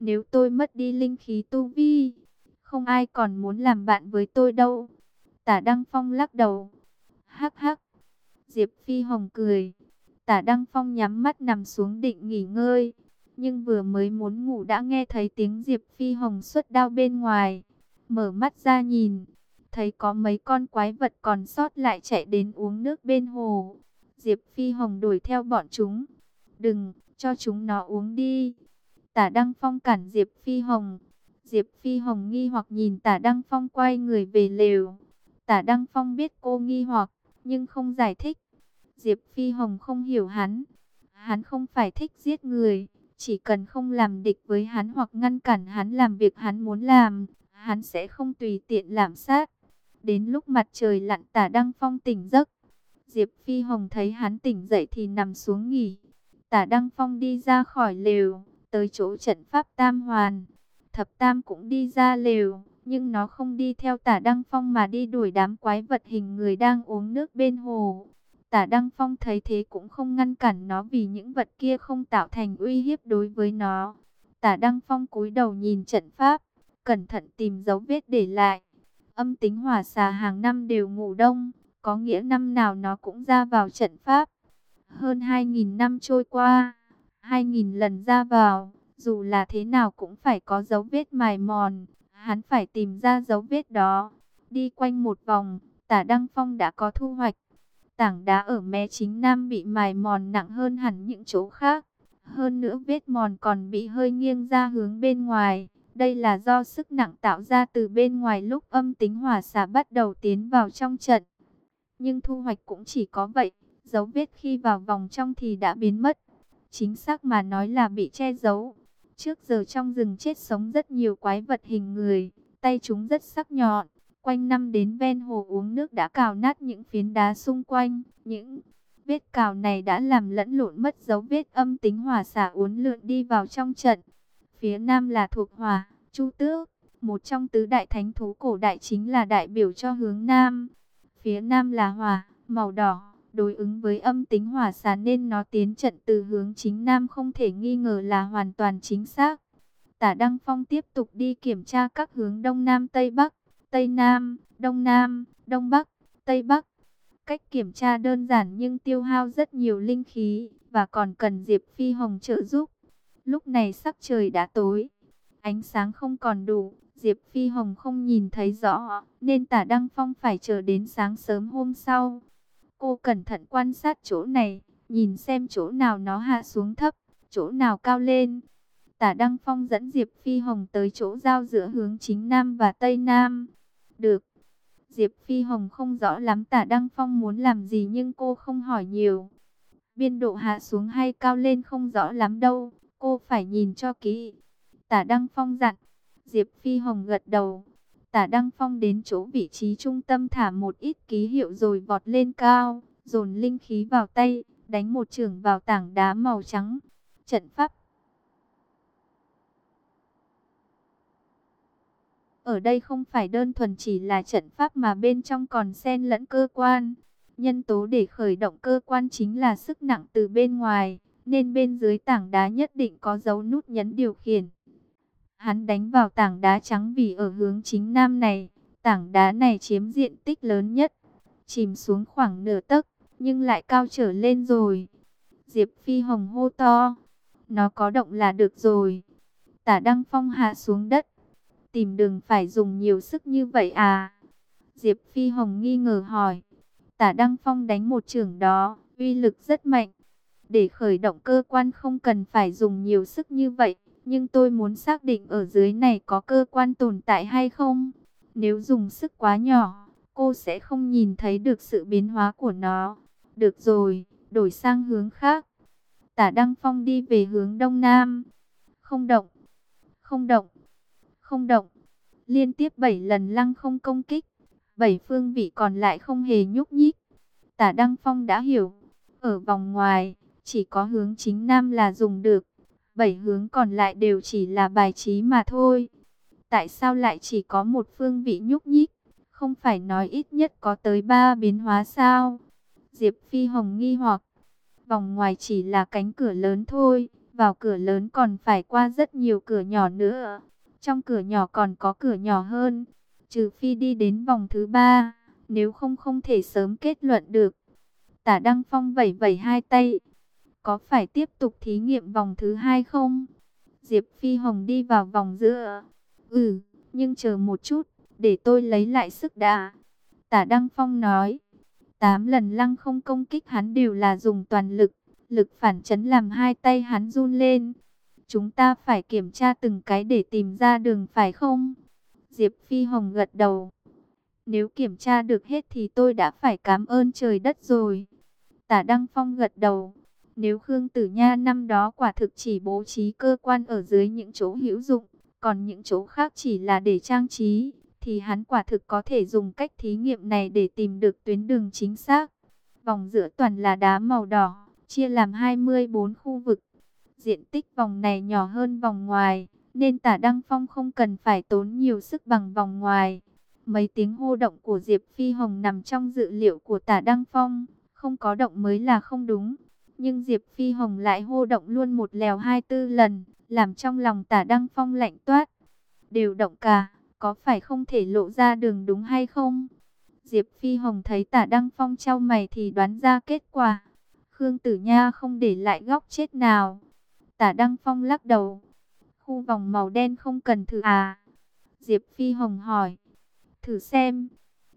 Nếu tôi mất đi linh khí tu vi, không ai còn muốn làm bạn với tôi đâu. Tả Đăng Phong lắc đầu. Hắc hắc. Diệp Phi Hồng cười. Tả Đăng Phong nhắm mắt nằm xuống định nghỉ ngơi. Nhưng vừa mới muốn ngủ đã nghe thấy tiếng Diệp Phi Hồng xuất đao bên ngoài. Mở mắt ra nhìn. Thấy có mấy con quái vật còn sót lại chạy đến uống nước bên hồ. Diệp Phi Hồng đuổi theo bọn chúng. Đừng, cho chúng nó uống đi. Tả Đăng Phong cản Diệp Phi Hồng. Diệp Phi Hồng nghi hoặc nhìn Tả Đăng Phong quay người về lều. Tả Đăng Phong biết cô nghi hoặc, nhưng không giải thích. Diệp Phi Hồng không hiểu hắn. Hắn không phải thích giết người, chỉ cần không làm địch với hắn hoặc ngăn cản hắn làm việc hắn muốn làm, hắn sẽ không tùy tiện làm sát. Đến lúc mặt trời lặn Tả Đăng Phong tỉnh giấc, Diệp Phi Hồng thấy hắn tỉnh dậy thì nằm xuống nghỉ. Tả Đăng Phong đi ra khỏi lều, tới chỗ trận pháp Tam Hoàn. Thập Tam cũng đi ra lều, nhưng nó không đi theo tả Đăng Phong mà đi đuổi đám quái vật hình người đang uống nước bên hồ. Tả Đăng Phong thấy thế cũng không ngăn cản nó vì những vật kia không tạo thành uy hiếp đối với nó. Tả Đăng Phong cúi đầu nhìn trận pháp, cẩn thận tìm dấu vết để lại. Âm tính hỏa xà hàng năm đều ngủ đông, có nghĩa năm nào nó cũng ra vào trận pháp. Hơn 2.000 năm trôi qua, 2.000 lần ra vào, dù là thế nào cũng phải có dấu vết mài mòn. Hắn phải tìm ra dấu vết đó. Đi quanh một vòng, tả Đăng Phong đã có thu hoạch. Tảng đá ở mé chính nam bị mài mòn nặng hơn hẳn những chỗ khác. Hơn nữa vết mòn còn bị hơi nghiêng ra hướng bên ngoài. Đây là do sức nặng tạo ra từ bên ngoài lúc âm tính hỏa xả bắt đầu tiến vào trong trận. Nhưng thu hoạch cũng chỉ có vậy. Dấu vết khi vào vòng trong thì đã biến mất. Chính xác mà nói là bị che giấu. Trước giờ trong rừng chết sống rất nhiều quái vật hình người, tay chúng rất sắc nhọn. Quanh năm đến ven hồ uống nước đã cào nát những phiến đá xung quanh. Những vết cào này đã làm lẫn lộn mất dấu vết âm tính hỏa xả uốn lượn đi vào trong trận. Phía nam là thuộc hỏa, chu tước, một trong tứ đại thánh thú cổ đại chính là đại biểu cho hướng nam. Phía nam là hỏa, màu đỏ đối ứng với âm tính hỏa xà nên nó tiến trận từ hướng chính nam không thể nghi ngờ là hoàn toàn chính xác. Tả Đăng Phong tiếp tục đi kiểm tra các hướng đông nam tây bắc, tây nam, đông nam, đông bắc, tây bắc. Cách kiểm tra đơn giản nhưng tiêu hao rất nhiều linh khí và còn cần Diệp Phi Hồng trợ giúp. Lúc này sắc trời đã tối, ánh sáng không còn đủ, Diệp Phi Hồng không nhìn thấy rõ, nên tả Đăng Phong phải chờ đến sáng sớm hôm sau. Cô cẩn thận quan sát chỗ này, nhìn xem chỗ nào nó hạ xuống thấp, chỗ nào cao lên. Tả Đăng Phong dẫn Diệp Phi Hồng tới chỗ giao giữa hướng chính Nam và Tây Nam. Được. Diệp Phi Hồng không rõ lắm Tả Đăng Phong muốn làm gì nhưng cô không hỏi nhiều. Biên độ hạ xuống hay cao lên không rõ lắm đâu, cô phải nhìn cho kỹ. Tả Đăng Phong dặn. Diệp Phi Hồng gật đầu. Tả Đăng Phong đến chỗ vị trí trung tâm thả một ít ký hiệu rồi vọt lên cao, dồn linh khí vào tay, đánh một trường vào tảng đá màu trắng. Trận pháp Ở đây không phải đơn thuần chỉ là trận pháp mà bên trong còn xen lẫn cơ quan. Nhân tố để khởi động cơ quan chính là sức nặng từ bên ngoài, nên bên dưới tảng đá nhất định có dấu nút nhấn điều khiển. Hắn đánh vào tảng đá trắng vì ở hướng chính nam này, tảng đá này chiếm diện tích lớn nhất, chìm xuống khoảng nửa tấc, nhưng lại cao trở lên rồi. Diệp Phi Hồng hô to, nó có động là được rồi. Tả Đăng Phong hạ xuống đất, tìm đường phải dùng nhiều sức như vậy à? Diệp Phi Hồng nghi ngờ hỏi. Tả Đăng Phong đánh một trường đó, uy lực rất mạnh. Để khởi động cơ quan không cần phải dùng nhiều sức như vậy. Nhưng tôi muốn xác định ở dưới này có cơ quan tồn tại hay không. Nếu dùng sức quá nhỏ, cô sẽ không nhìn thấy được sự biến hóa của nó. Được rồi, đổi sang hướng khác. Tả Đăng Phong đi về hướng đông nam. Không động, không động, không động. Liên tiếp 7 lần lăng không công kích. Bảy phương vị còn lại không hề nhúc nhích. Tả Đăng Phong đã hiểu. Ở vòng ngoài, chỉ có hướng chính nam là dùng được bảy hướng còn lại đều chỉ là bài trí mà thôi. Tại sao lại chỉ có một phương vị nhúc nhích? Không phải nói ít nhất có tới ba biến hóa sao? Diệp Phi Hồng nghi hoặc, vòng ngoài chỉ là cánh cửa lớn thôi, vào cửa lớn còn phải qua rất nhiều cửa nhỏ nữa. Trong cửa nhỏ còn có cửa nhỏ hơn, trừ phi đi đến vòng thứ ba, nếu không không thể sớm kết luận được. Tả Đăng Phong vẩy vẩy hai tay, có phải tiếp tục thí nghiệm vòng thứ hai không? Diệp Phi Hồng đi vào vòng giữa. Ừ, nhưng chờ một chút, để tôi lấy lại sức đã. Tả Đăng Phong nói, tám lần lăng không công kích hắn đều là dùng toàn lực, lực phản chấn làm hai tay hắn run lên. Chúng ta phải kiểm tra từng cái để tìm ra đường phải không? Diệp Phi Hồng gật đầu. Nếu kiểm tra được hết thì tôi đã phải cảm ơn trời đất rồi. Tả Đăng Phong gật đầu. Nếu Khương Tử Nha năm đó quả thực chỉ bố trí cơ quan ở dưới những chỗ hữu dụng, còn những chỗ khác chỉ là để trang trí, thì hắn quả thực có thể dùng cách thí nghiệm này để tìm được tuyến đường chính xác. Vòng giữa toàn là đá màu đỏ, chia làm 24 khu vực. Diện tích vòng này nhỏ hơn vòng ngoài, nên tả Đăng Phong không cần phải tốn nhiều sức bằng vòng ngoài. Mấy tiếng hô động của Diệp Phi Hồng nằm trong dự liệu của tả Đăng Phong, không có động mới là không đúng. Nhưng Diệp Phi Hồng lại hô động luôn một lèo hai tư lần, làm trong lòng tả Đăng Phong lạnh toát. Đều động cả, có phải không thể lộ ra đường đúng hay không? Diệp Phi Hồng thấy tả Đăng Phong trao mày thì đoán ra kết quả. Khương Tử Nha không để lại góc chết nào. Tả Đăng Phong lắc đầu. Khu vòng màu đen không cần thử à? Diệp Phi Hồng hỏi. Thử xem.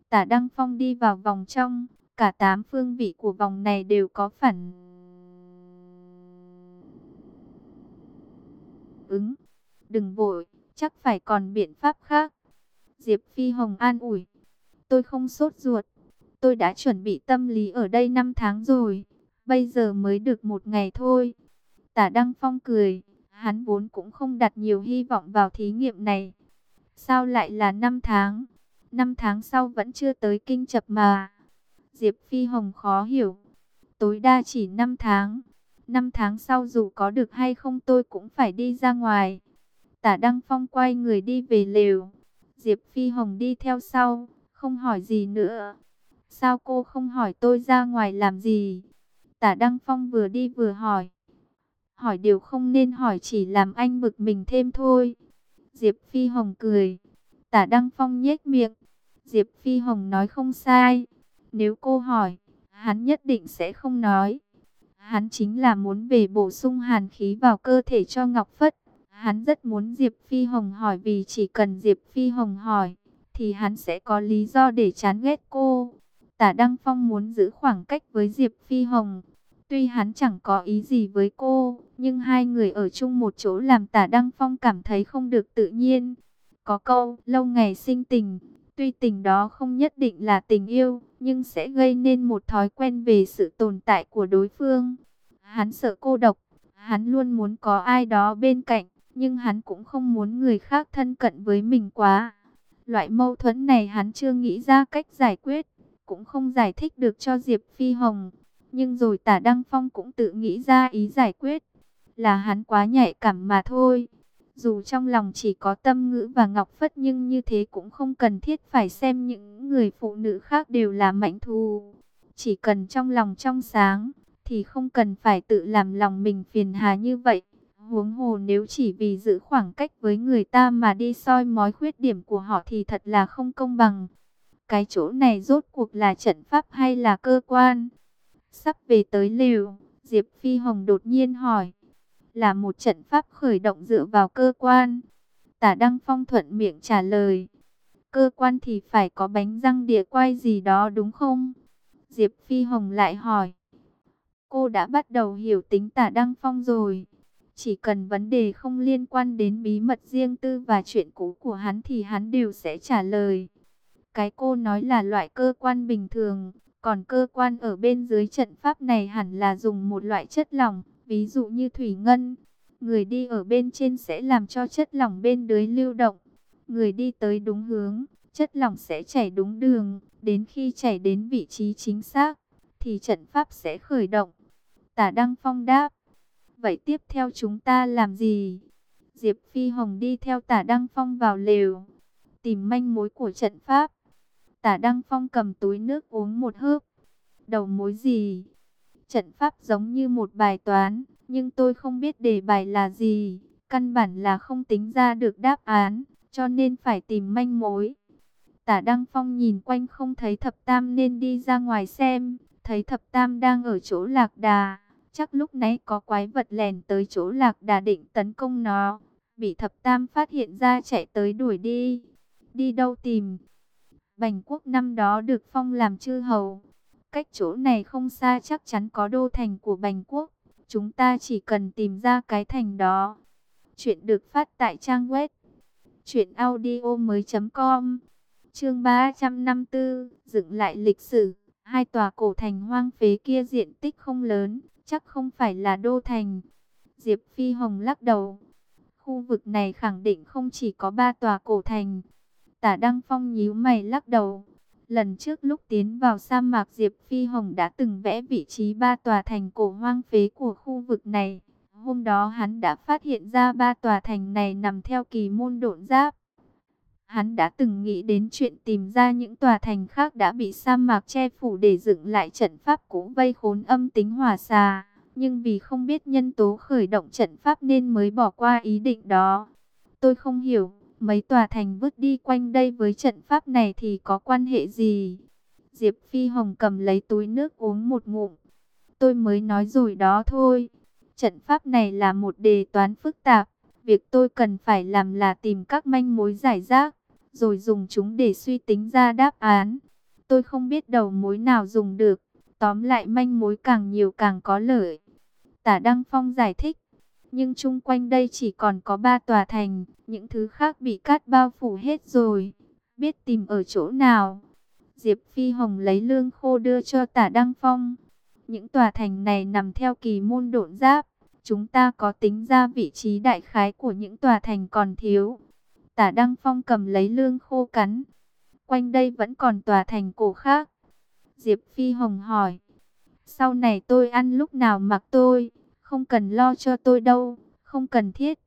Tả Đăng Phong đi vào vòng trong. Cả tám phương vị của vòng này đều có phản ứng. Đừng vội, chắc phải còn biện pháp khác. Diệp Phi Hồng an ủi. Tôi không sốt ruột. Tôi đã chuẩn bị tâm lý ở đây 5 tháng rồi. Bây giờ mới được một ngày thôi. Tả Đăng Phong cười. Hắn vốn cũng không đặt nhiều hy vọng vào thí nghiệm này. Sao lại là 5 tháng? 5 tháng sau vẫn chưa tới kinh chập mà. Diệp Phi Hồng khó hiểu. Tối đa chỉ 5 tháng năm tháng sau dù có được hay không tôi cũng phải đi ra ngoài. Tả Đăng Phong quay người đi về lều. Diệp Phi Hồng đi theo sau, không hỏi gì nữa. Sao cô không hỏi tôi ra ngoài làm gì? Tả Đăng Phong vừa đi vừa hỏi. Hỏi điều không nên hỏi chỉ làm anh bực mình thêm thôi. Diệp Phi Hồng cười. Tả Đăng Phong nhếch miệng. Diệp Phi Hồng nói không sai. Nếu cô hỏi, hắn nhất định sẽ không nói. Hắn chính là muốn về bổ sung hàn khí vào cơ thể cho Ngọc Phất. Hắn rất muốn Diệp Phi Hồng hỏi vì chỉ cần Diệp Phi Hồng hỏi, thì hắn sẽ có lý do để chán ghét cô. Tả Đăng Phong muốn giữ khoảng cách với Diệp Phi Hồng. Tuy hắn chẳng có ý gì với cô, nhưng hai người ở chung một chỗ làm Tả Đăng Phong cảm thấy không được tự nhiên. Có câu, lâu ngày sinh tình, tuy tình đó không nhất định là tình yêu, nhưng sẽ gây nên một thói quen về sự tồn tại của đối phương. Hắn sợ cô độc, hắn luôn muốn có ai đó bên cạnh, nhưng hắn cũng không muốn người khác thân cận với mình quá. Loại mâu thuẫn này hắn chưa nghĩ ra cách giải quyết, cũng không giải thích được cho Diệp Phi Hồng. Nhưng rồi tả Đăng Phong cũng tự nghĩ ra ý giải quyết, là hắn quá nhạy cảm mà thôi. Dù trong lòng chỉ có tâm ngữ và ngọc phất nhưng như thế cũng không cần thiết phải xem những người phụ nữ khác đều là mạnh thù. Chỉ cần trong lòng trong sáng, thì không cần phải tự làm lòng mình phiền hà như vậy. Huống hồ nếu chỉ vì giữ khoảng cách với người ta mà đi soi mói khuyết điểm của họ thì thật là không công bằng. Cái chỗ này rốt cuộc là trận pháp hay là cơ quan? Sắp về tới liều, Diệp Phi Hồng đột nhiên hỏi. Là một trận pháp khởi động dựa vào cơ quan. Tả Đăng Phong thuận miệng trả lời. Cơ quan thì phải có bánh răng địa quay gì đó đúng không? Diệp Phi Hồng lại hỏi. Cô đã bắt đầu hiểu tính tả Đăng Phong rồi. Chỉ cần vấn đề không liên quan đến bí mật riêng tư và chuyện cũ của hắn thì hắn đều sẽ trả lời. Cái cô nói là loại cơ quan bình thường, còn cơ quan ở bên dưới trận pháp này hẳn là dùng một loại chất lỏng, ví dụ như thủy ngân. Người đi ở bên trên sẽ làm cho chất lỏng bên dưới lưu động. Người đi tới đúng hướng, chất lỏng sẽ chảy đúng đường, đến khi chảy đến vị trí chính xác, thì trận pháp sẽ khởi động. Tả Đăng Phong đáp. Vậy tiếp theo chúng ta làm gì? Diệp Phi Hồng đi theo tả Đăng Phong vào lều. Tìm manh mối của trận pháp. Tả Đăng Phong cầm túi nước uống một hớp. Đầu mối gì? Trận pháp giống như một bài toán. nhưng tôi không biết đề bài là gì, căn bản là không tính ra được đáp án, cho nên phải tìm manh mối. Tả Đăng Phong nhìn quanh không thấy thập tam nên đi ra ngoài xem, thấy thập tam đang ở chỗ lạc đà. Chắc lúc nãy có quái vật lèn tới chỗ lạc đà định tấn công nó. Bị thập tam phát hiện ra chạy tới đuổi đi. Đi đâu tìm? Bành quốc năm đó được phong làm chư hầu. Cách chỗ này không xa chắc chắn có đô thành của Bành quốc. Chúng ta chỉ cần tìm ra cái thành đó. Chuyện được phát tại trang web. Chuyện audio mới.com Chương 354 Dựng lại lịch sử Hai tòa cổ thành hoang phế kia diện tích không lớn, chắc không phải là đô thành. Diệp Phi Hồng lắc đầu. Khu vực này khẳng định không chỉ có ba tòa cổ thành. Tả Đăng Phong nhíu mày lắc đầu. Lần trước lúc tiến vào sa mạc Diệp Phi Hồng đã từng vẽ vị trí ba tòa thành cổ hoang phế của khu vực này. Hôm đó hắn đã phát hiện ra ba tòa thành này nằm theo kỳ môn độn giáp. Hắn đã từng nghĩ đến chuyện tìm ra những tòa thành khác đã bị sa mạc che phủ để dựng lại trận pháp cũ vây khốn âm tính hòa xà. Nhưng vì không biết nhân tố khởi động trận pháp nên mới bỏ qua ý định đó. Tôi không hiểu, mấy tòa thành vứt đi quanh đây với trận pháp này thì có quan hệ gì? Diệp Phi Hồng cầm lấy túi nước uống một ngụm. Tôi mới nói rồi đó thôi. Trận pháp này là một đề toán phức tạp. Việc tôi cần phải làm là tìm các manh mối giải rác rồi dùng chúng để suy tính ra đáp án. Tôi không biết đầu mối nào dùng được, tóm lại manh mối càng nhiều càng có lợi. Tả Đăng Phong giải thích, nhưng chung quanh đây chỉ còn có ba tòa thành, những thứ khác bị cát bao phủ hết rồi, biết tìm ở chỗ nào. Diệp Phi Hồng lấy lương khô đưa cho tả Đăng Phong. Những tòa thành này nằm theo kỳ môn độn giáp, chúng ta có tính ra vị trí đại khái của những tòa thành còn thiếu. Tả Đăng Phong cầm lấy lương khô cắn. Quanh đây vẫn còn tòa thành cổ khác. Diệp Phi Hồng hỏi. Sau này tôi ăn lúc nào mặc tôi. Không cần lo cho tôi đâu. Không cần thiết.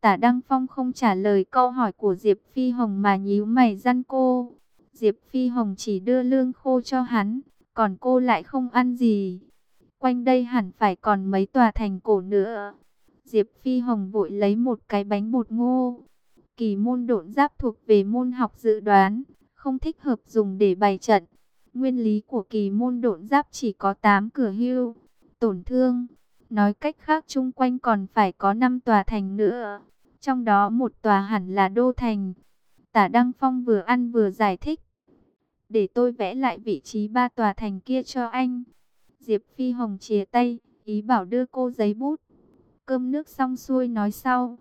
Tả Đăng Phong không trả lời câu hỏi của Diệp Phi Hồng mà nhíu mày răn cô. Diệp Phi Hồng chỉ đưa lương khô cho hắn. Còn cô lại không ăn gì. Quanh đây hẳn phải còn mấy tòa thành cổ nữa. Diệp Phi Hồng vội lấy một cái bánh bột ngô Kỳ môn độn giáp thuộc về môn học dự đoán, không thích hợp dùng để bày trận. Nguyên lý của kỳ môn độn giáp chỉ có 8 cửa hưu, tổn thương. Nói cách khác chung quanh còn phải có 5 tòa thành nữa. Trong đó một tòa hẳn là đô thành. Tả Đăng Phong vừa ăn vừa giải thích. Để tôi vẽ lại vị trí ba tòa thành kia cho anh. Diệp Phi Hồng chìa tay, ý bảo đưa cô giấy bút. Cơm nước xong xuôi nói sau.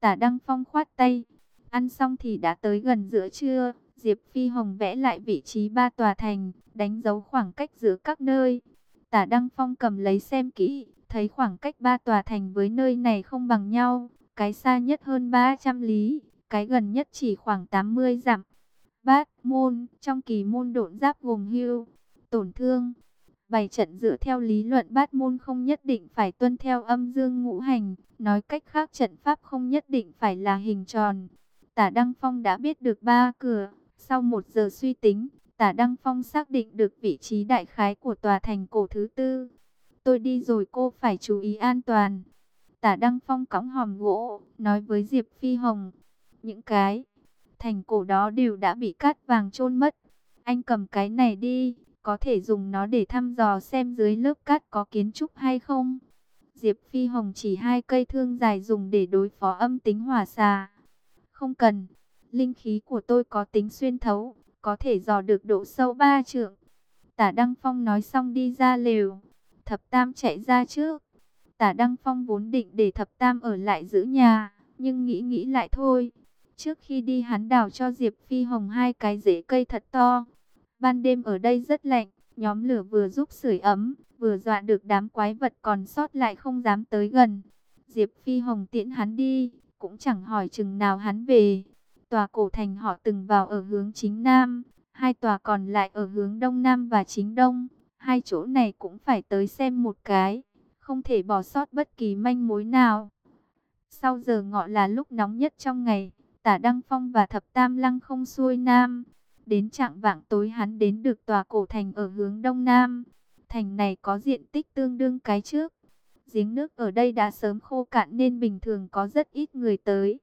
Tả Đăng Phong khoát tay. Ăn xong thì đã tới gần giữa trưa. Diệp Phi Hồng vẽ lại vị trí ba tòa thành, đánh dấu khoảng cách giữa các nơi. Tả Đăng Phong cầm lấy xem kỹ, thấy khoảng cách ba tòa thành với nơi này không bằng nhau. Cái xa nhất hơn 300 lý, cái gần nhất chỉ khoảng 80 dặm. Bát môn, trong kỳ môn độn giáp gồm hưu, tổn thương, Bày trận dựa theo lý luận bát môn không nhất định phải tuân theo âm dương ngũ hành, nói cách khác trận pháp không nhất định phải là hình tròn. Tả Đăng Phong đã biết được ba cửa, sau một giờ suy tính, Tả Đăng Phong xác định được vị trí đại khái của tòa thành cổ thứ tư. Tôi đi rồi cô phải chú ý an toàn. Tả Đăng Phong cõng hòm gỗ, nói với Diệp Phi Hồng. Những cái thành cổ đó đều đã bị cát vàng chôn mất. Anh cầm cái này đi, có thể dùng nó để thăm dò xem dưới lớp cát có kiến trúc hay không. Diệp Phi Hồng chỉ hai cây thương dài dùng để đối phó âm tính hỏa xà. Không cần, linh khí của tôi có tính xuyên thấu, có thể dò được độ sâu ba trượng. Tả Đăng Phong nói xong đi ra lều, thập tam chạy ra trước. Tả Đăng Phong vốn định để thập tam ở lại giữ nhà, nhưng nghĩ nghĩ lại thôi. Trước khi đi hắn đào cho Diệp Phi Hồng hai cái rễ cây thật to, Ban đêm ở đây rất lạnh, nhóm lửa vừa giúp sưởi ấm, vừa dọa được đám quái vật còn sót lại không dám tới gần. Diệp Phi Hồng tiễn hắn đi, cũng chẳng hỏi chừng nào hắn về. Tòa cổ thành họ từng vào ở hướng chính nam, hai tòa còn lại ở hướng đông nam và chính đông. Hai chỗ này cũng phải tới xem một cái, không thể bỏ sót bất kỳ manh mối nào. Sau giờ ngọ là lúc nóng nhất trong ngày, tả Đăng Phong và Thập Tam Lăng không xuôi nam. Đến trạng vạng tối hắn đến được tòa cổ thành ở hướng đông nam. Thành này có diện tích tương đương cái trước. Giếng nước ở đây đã sớm khô cạn nên bình thường có rất ít người tới.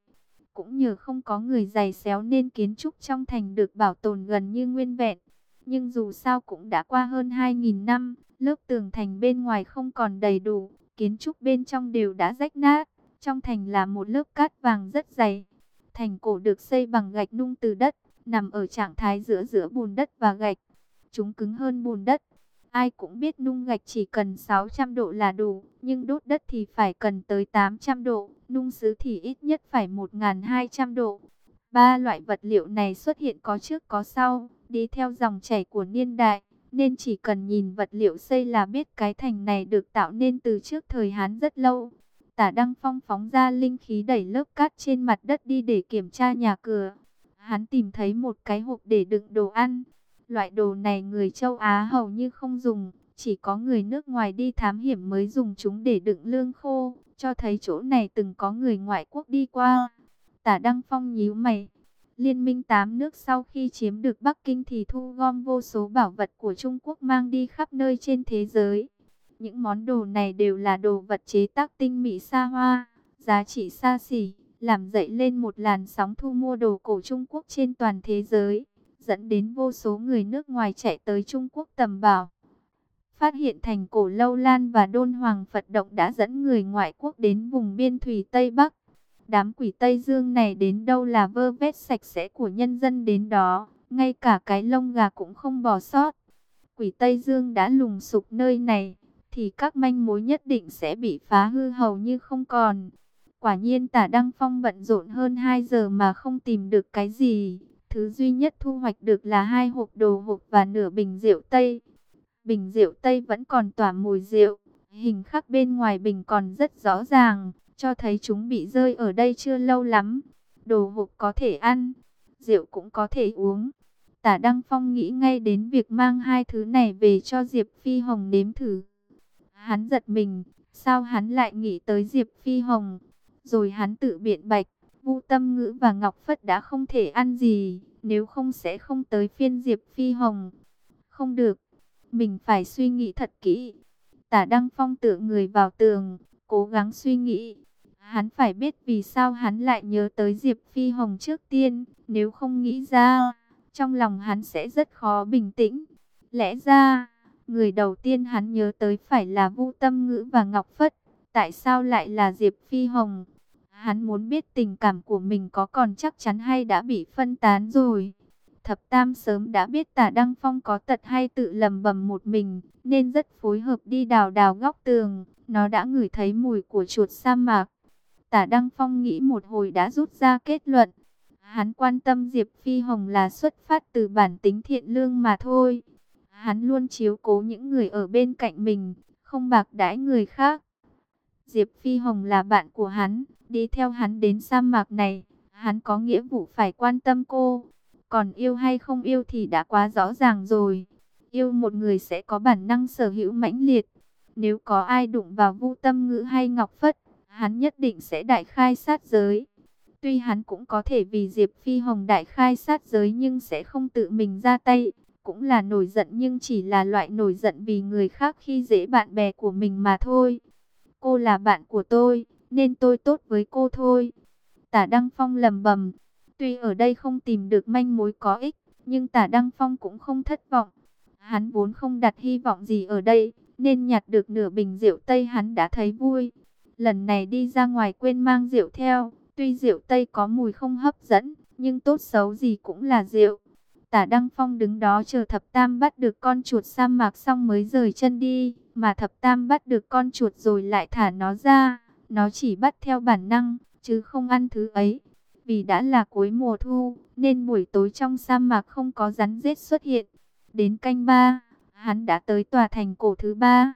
Cũng nhờ không có người giày xéo nên kiến trúc trong thành được bảo tồn gần như nguyên vẹn. Nhưng dù sao cũng đã qua hơn 2.000 năm, lớp tường thành bên ngoài không còn đầy đủ, kiến trúc bên trong đều đã rách nát. Trong thành là một lớp cát vàng rất dày. Thành cổ được xây bằng gạch nung từ đất, nằm ở trạng thái giữa giữa bùn đất và gạch. Chúng cứng hơn bùn đất. Ai cũng biết nung gạch chỉ cần 600 độ là đủ, nhưng đốt đất thì phải cần tới 800 độ, nung sứ thì ít nhất phải 1.200 độ. Ba loại vật liệu này xuất hiện có trước có sau, đi theo dòng chảy của niên đại, nên chỉ cần nhìn vật liệu xây là biết cái thành này được tạo nên từ trước thời Hán rất lâu. Tả Đăng Phong phóng ra linh khí đẩy lớp cát trên mặt đất đi để kiểm tra nhà cửa. Hắn tìm thấy một cái hộp để đựng đồ ăn. Loại đồ này người châu Á hầu như không dùng, chỉ có người nước ngoài đi thám hiểm mới dùng chúng để đựng lương khô, cho thấy chỗ này từng có người ngoại quốc đi qua. Tả Đăng Phong nhíu mày. Liên minh tám nước sau khi chiếm được Bắc Kinh thì thu gom vô số bảo vật của Trung Quốc mang đi khắp nơi trên thế giới. Những món đồ này đều là đồ vật chế tác tinh mỹ xa hoa, giá trị xa xỉ, làm dậy lên một làn sóng thu mua đồ cổ Trung Quốc trên toàn thế giới, dẫn đến vô số người nước ngoài chạy tới Trung Quốc tầm bảo. Phát hiện thành cổ Lâu Lan và Đôn Hoàng Phật Động đã dẫn người ngoại quốc đến vùng biên thủy Tây Bắc. Đám quỷ Tây Dương này đến đâu là vơ vét sạch sẽ của nhân dân đến đó, ngay cả cái lông gà cũng không bỏ sót. Quỷ Tây Dương đã lùng sục nơi này, thì các manh mối nhất định sẽ bị phá hư hầu như không còn. Quả nhiên tả Đăng Phong bận rộn hơn 2 giờ mà không tìm được cái gì. Thứ duy nhất thu hoạch được là hai hộp đồ hộp và nửa bình rượu Tây. Bình rượu Tây vẫn còn tỏa mùi rượu. Hình khắc bên ngoài bình còn rất rõ ràng, cho thấy chúng bị rơi ở đây chưa lâu lắm. Đồ hộp có thể ăn, rượu cũng có thể uống. Tả Đăng Phong nghĩ ngay đến việc mang hai thứ này về cho Diệp Phi Hồng nếm thử. Hắn giật mình, sao hắn lại nghĩ tới Diệp Phi Hồng? Rồi hắn tự biện bạch, Vu Tâm Ngữ và Ngọc Phất đã không thể ăn gì, nếu không sẽ không tới phiên Diệp Phi Hồng. Không được, mình phải suy nghĩ thật kỹ. Tả Đăng Phong tựa người vào tường, cố gắng suy nghĩ. Hắn phải biết vì sao hắn lại nhớ tới Diệp Phi Hồng trước tiên, nếu không nghĩ ra, trong lòng hắn sẽ rất khó bình tĩnh. Lẽ ra... Người đầu tiên hắn nhớ tới phải là Vu Tâm Ngữ và Ngọc Phất. Tại sao lại là Diệp Phi Hồng? Hắn muốn biết tình cảm của mình có còn chắc chắn hay đã bị phân tán rồi. Thập Tam sớm đã biết tả Đăng Phong có tật hay tự lầm bầm một mình, nên rất phối hợp đi đào đào góc tường. Nó đã ngửi thấy mùi của chuột sa mạc. Tả Đăng Phong nghĩ một hồi đã rút ra kết luận. Hắn quan tâm Diệp Phi Hồng là xuất phát từ bản tính thiện lương mà thôi. Hắn luôn chiếu cố những người ở bên cạnh mình, không bạc đãi người khác. Diệp Phi Hồng là bạn của hắn, đi theo hắn đến sa mạc này, hắn có nghĩa vụ phải quan tâm cô. Còn yêu hay không yêu thì đã quá rõ ràng rồi. Yêu một người sẽ có bản năng sở hữu mãnh liệt. Nếu có ai đụng vào vu tâm ngữ hay ngọc phất, hắn nhất định sẽ đại khai sát giới. Tuy hắn cũng có thể vì Diệp Phi Hồng đại khai sát giới nhưng sẽ không tự mình ra tay cũng là nổi giận nhưng chỉ là loại nổi giận vì người khác khi dễ bạn bè của mình mà thôi. Cô là bạn của tôi, nên tôi tốt với cô thôi. Tả Đăng Phong lầm bầm, tuy ở đây không tìm được manh mối có ích, nhưng Tả Đăng Phong cũng không thất vọng. Hắn vốn không đặt hy vọng gì ở đây, nên nhặt được nửa bình rượu Tây hắn đã thấy vui. Lần này đi ra ngoài quên mang rượu theo, tuy rượu Tây có mùi không hấp dẫn, nhưng tốt xấu gì cũng là rượu. Tả Đăng Phong đứng đó chờ thập tam bắt được con chuột sa mạc xong mới rời chân đi. Mà thập tam bắt được con chuột rồi lại thả nó ra. Nó chỉ bắt theo bản năng, chứ không ăn thứ ấy. Vì đã là cuối mùa thu, nên buổi tối trong sa mạc không có rắn rết xuất hiện. Đến canh ba, hắn đã tới tòa thành cổ thứ ba.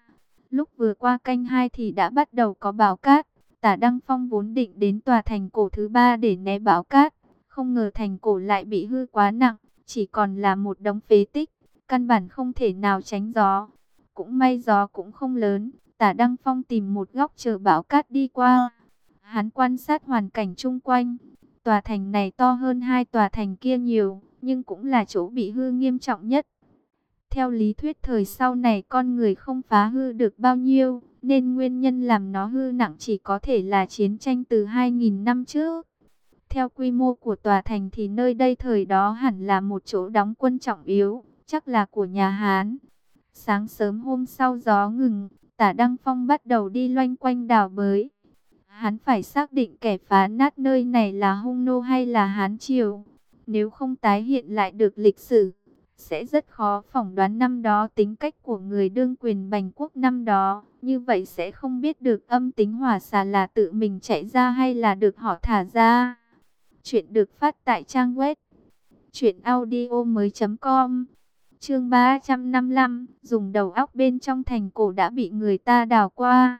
Lúc vừa qua canh hai thì đã bắt đầu có báo cát. Tả Đăng Phong vốn định đến tòa thành cổ thứ ba để né báo cát. Không ngờ thành cổ lại bị hư quá nặng chỉ còn là một đống phế tích, căn bản không thể nào tránh gió. Cũng may gió cũng không lớn, tả Đăng Phong tìm một góc chờ bão cát đi qua. Hắn quan sát hoàn cảnh chung quanh, tòa thành này to hơn hai tòa thành kia nhiều, nhưng cũng là chỗ bị hư nghiêm trọng nhất. Theo lý thuyết thời sau này con người không phá hư được bao nhiêu, nên nguyên nhân làm nó hư nặng chỉ có thể là chiến tranh từ 2.000 năm trước. Theo quy mô của tòa thành thì nơi đây thời đó hẳn là một chỗ đóng quân trọng yếu, chắc là của nhà Hán. Sáng sớm hôm sau gió ngừng, tả Đăng Phong bắt đầu đi loanh quanh đảo bới. Hắn phải xác định kẻ phá nát nơi này là hung nô hay là Hán Triều. Nếu không tái hiện lại được lịch sử, sẽ rất khó phỏng đoán năm đó tính cách của người đương quyền bành quốc năm đó. Như vậy sẽ không biết được âm tính hỏa xà là tự mình chạy ra hay là được họ thả ra. Chuyện được phát tại trang web truyệnaudiomoi.com. Chương 355, dùng đầu óc bên trong thành cổ đã bị người ta đào qua.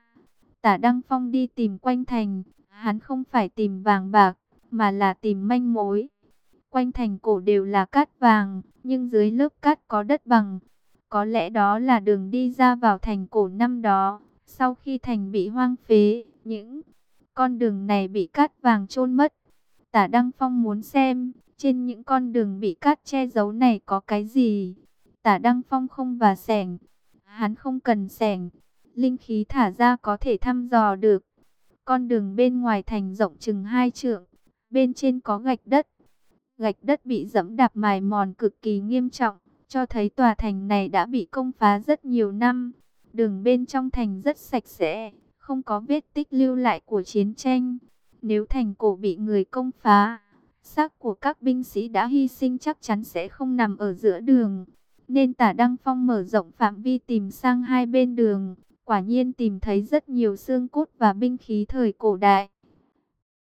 Tả Đăng Phong đi tìm quanh thành, hắn không phải tìm vàng bạc, mà là tìm manh mối. Quanh thành cổ đều là cát vàng, nhưng dưới lớp cát có đất bằng. Có lẽ đó là đường đi ra vào thành cổ năm đó. Sau khi thành bị hoang phế, những con đường này bị cát vàng chôn mất. Tả Đăng Phong muốn xem, trên những con đường bị cát che giấu này có cái gì. Tả Đăng Phong không và sẻng, hắn không cần sẻng, linh khí thả ra có thể thăm dò được. Con đường bên ngoài thành rộng chừng hai trượng, bên trên có gạch đất. Gạch đất bị dẫm đạp mài mòn cực kỳ nghiêm trọng, cho thấy tòa thành này đã bị công phá rất nhiều năm. Đường bên trong thành rất sạch sẽ, không có vết tích lưu lại của chiến tranh. Nếu thành cổ bị người công phá, xác của các binh sĩ đã hy sinh chắc chắn sẽ không nằm ở giữa đường. Nên tả Đăng Phong mở rộng phạm vi tìm sang hai bên đường, quả nhiên tìm thấy rất nhiều xương cốt và binh khí thời cổ đại.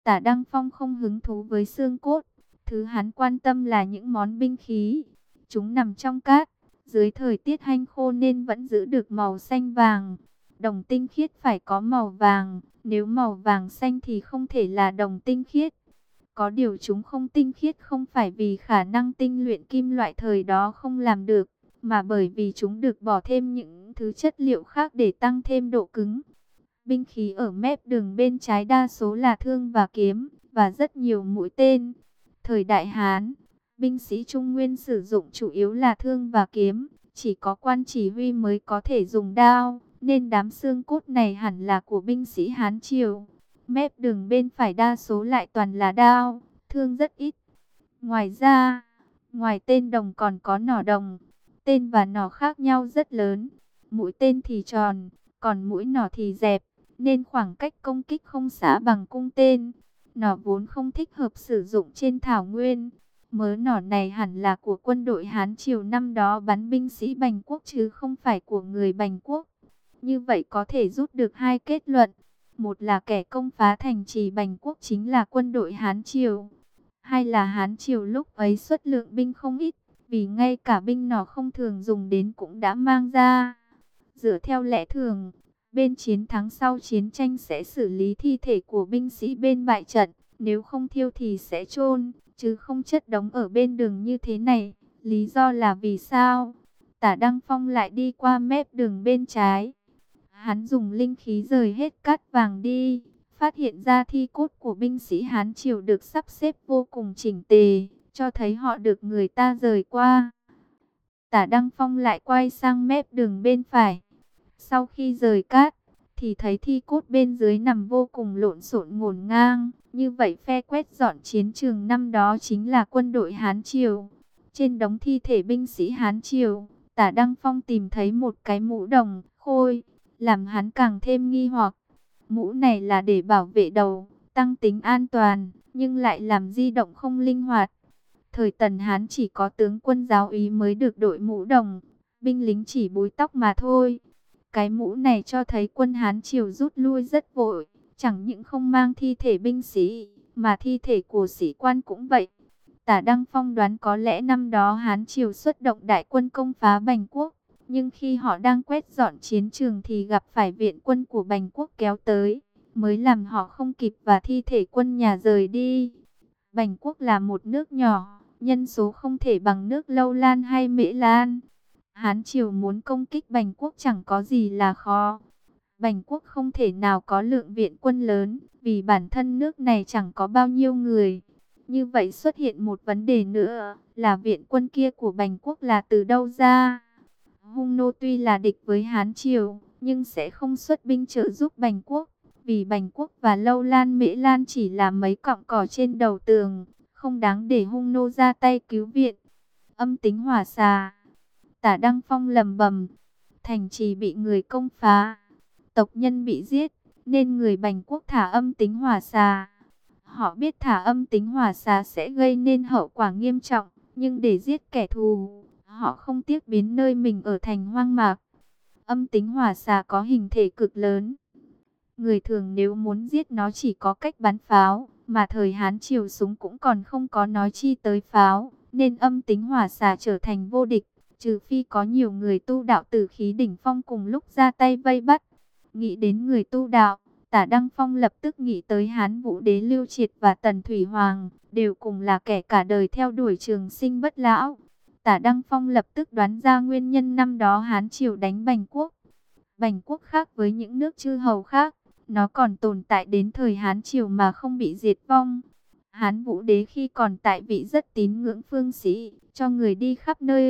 Tả Đăng Phong không hứng thú với xương cốt, thứ hắn quan tâm là những món binh khí. Chúng nằm trong cát, dưới thời tiết hanh khô nên vẫn giữ được màu xanh vàng. Đồng tinh khiết phải có màu vàng, nếu màu vàng xanh thì không thể là đồng tinh khiết. Có điều chúng không tinh khiết không phải vì khả năng tinh luyện kim loại thời đó không làm được, mà bởi vì chúng được bỏ thêm những thứ chất liệu khác để tăng thêm độ cứng. Binh khí ở mép đường bên trái đa số là thương và kiếm, và rất nhiều mũi tên. Thời Đại Hán, binh sĩ Trung Nguyên sử dụng chủ yếu là thương và kiếm, chỉ có quan chỉ huy mới có thể dùng đao, nên đám xương cốt này hẳn là của binh sĩ Hán Triều. Mép đường bên phải đa số lại toàn là đao, thương rất ít. Ngoài ra, ngoài tên đồng còn có nỏ đồng, tên và nỏ khác nhau rất lớn. Mũi tên thì tròn, còn mũi nỏ thì dẹp, nên khoảng cách công kích không xả bằng cung tên. Nỏ vốn không thích hợp sử dụng trên thảo nguyên. Mớ nỏ này hẳn là của quân đội Hán Triều năm đó bắn binh sĩ Bành Quốc chứ không phải của người Bành Quốc. Như vậy có thể rút được hai kết luận. Một là kẻ công phá thành trì Bành Quốc chính là quân đội Hán Triều. Hai là Hán Triều lúc ấy xuất lượng binh không ít, vì ngay cả binh nỏ không thường dùng đến cũng đã mang ra. Dựa theo lẽ thường, bên chiến thắng sau chiến tranh sẽ xử lý thi thể của binh sĩ bên bại trận, nếu không thiêu thì sẽ chôn chứ không chất đóng ở bên đường như thế này. Lý do là vì sao? Tả Đăng Phong lại đi qua mép đường bên trái. Hắn dùng linh khí rời hết cát vàng đi, phát hiện ra thi cốt của binh sĩ Hán Triều được sắp xếp vô cùng chỉnh tề, cho thấy họ được người ta rời qua. Tả Đăng Phong lại quay sang mép đường bên phải. Sau khi rời cát, thì thấy thi cốt bên dưới nằm vô cùng lộn xộn ngổn ngang. Như vậy phe quét dọn chiến trường năm đó chính là quân đội Hán Triều. Trên đống thi thể binh sĩ Hán Triều, tả Đăng Phong tìm thấy một cái mũ đồng, khôi, làm hắn càng thêm nghi hoặc. Mũ này là để bảo vệ đầu, tăng tính an toàn, nhưng lại làm di động không linh hoạt. Thời Tần Hán chỉ có tướng quân giáo ý mới được đội mũ đồng, binh lính chỉ búi tóc mà thôi. Cái mũ này cho thấy quân Hán triều rút lui rất vội, chẳng những không mang thi thể binh sĩ, mà thi thể của sĩ quan cũng vậy. Tả Đăng Phong đoán có lẽ năm đó Hán triều xuất động đại quân công phá Bành Quốc, nhưng khi họ đang quét dọn chiến trường thì gặp phải viện quân của Bành Quốc kéo tới, mới làm họ không kịp và thi thể quân nhà rời đi. Bành Quốc là một nước nhỏ, nhân số không thể bằng nước Lâu Lan hay Mễ Lan. Hán Triều muốn công kích Bành Quốc chẳng có gì là khó. Bành Quốc không thể nào có lượng viện quân lớn, vì bản thân nước này chẳng có bao nhiêu người. Như vậy xuất hiện một vấn đề nữa, là viện quân kia của Bành Quốc là từ đâu ra? Hung nô tuy là địch với Hán Triều, nhưng sẽ không xuất binh trợ giúp Bành Quốc. Vì Bành Quốc và Lâu Lan Mễ Lan chỉ là mấy cọng cỏ trên đầu tường, không đáng để hung nô ra tay cứu viện. Âm tính hỏa xà. Tả Đăng Phong lầm bầm. Thành trì bị người công phá. Tộc nhân bị giết. Nên người Bành Quốc thả âm tính hỏa xà. Họ biết thả âm tính hỏa xà sẽ gây nên hậu quả nghiêm trọng. Nhưng để giết kẻ thù, họ không tiếc biến nơi mình ở thành hoang mạc. Âm tính hỏa xà có hình thể cực lớn. Người thường nếu muốn giết nó chỉ có cách bắn pháo, mà thời Hán triều súng cũng còn không có nói chi tới pháo, nên âm tính hỏa xà trở thành vô địch, trừ phi có nhiều người tu đạo tử khí đỉnh phong cùng lúc ra tay vây bắt. Nghĩ đến người tu đạo, Tả Đăng Phong lập tức nghĩ tới Hán Vũ Đế Lưu Triệt và Tần Thủy Hoàng, đều cùng là kẻ cả đời theo đuổi trường sinh bất lão. Tả Đăng Phong lập tức đoán ra nguyên nhân năm đó Hán Triều đánh Bành Quốc. Bành Quốc khác với những nước chư hầu khác, nó còn tồn tại đến thời Hán Triều mà không bị diệt vong. Hán Vũ Đế khi còn tại vị rất tín ngưỡng phương sĩ, cho người đi khắp nơi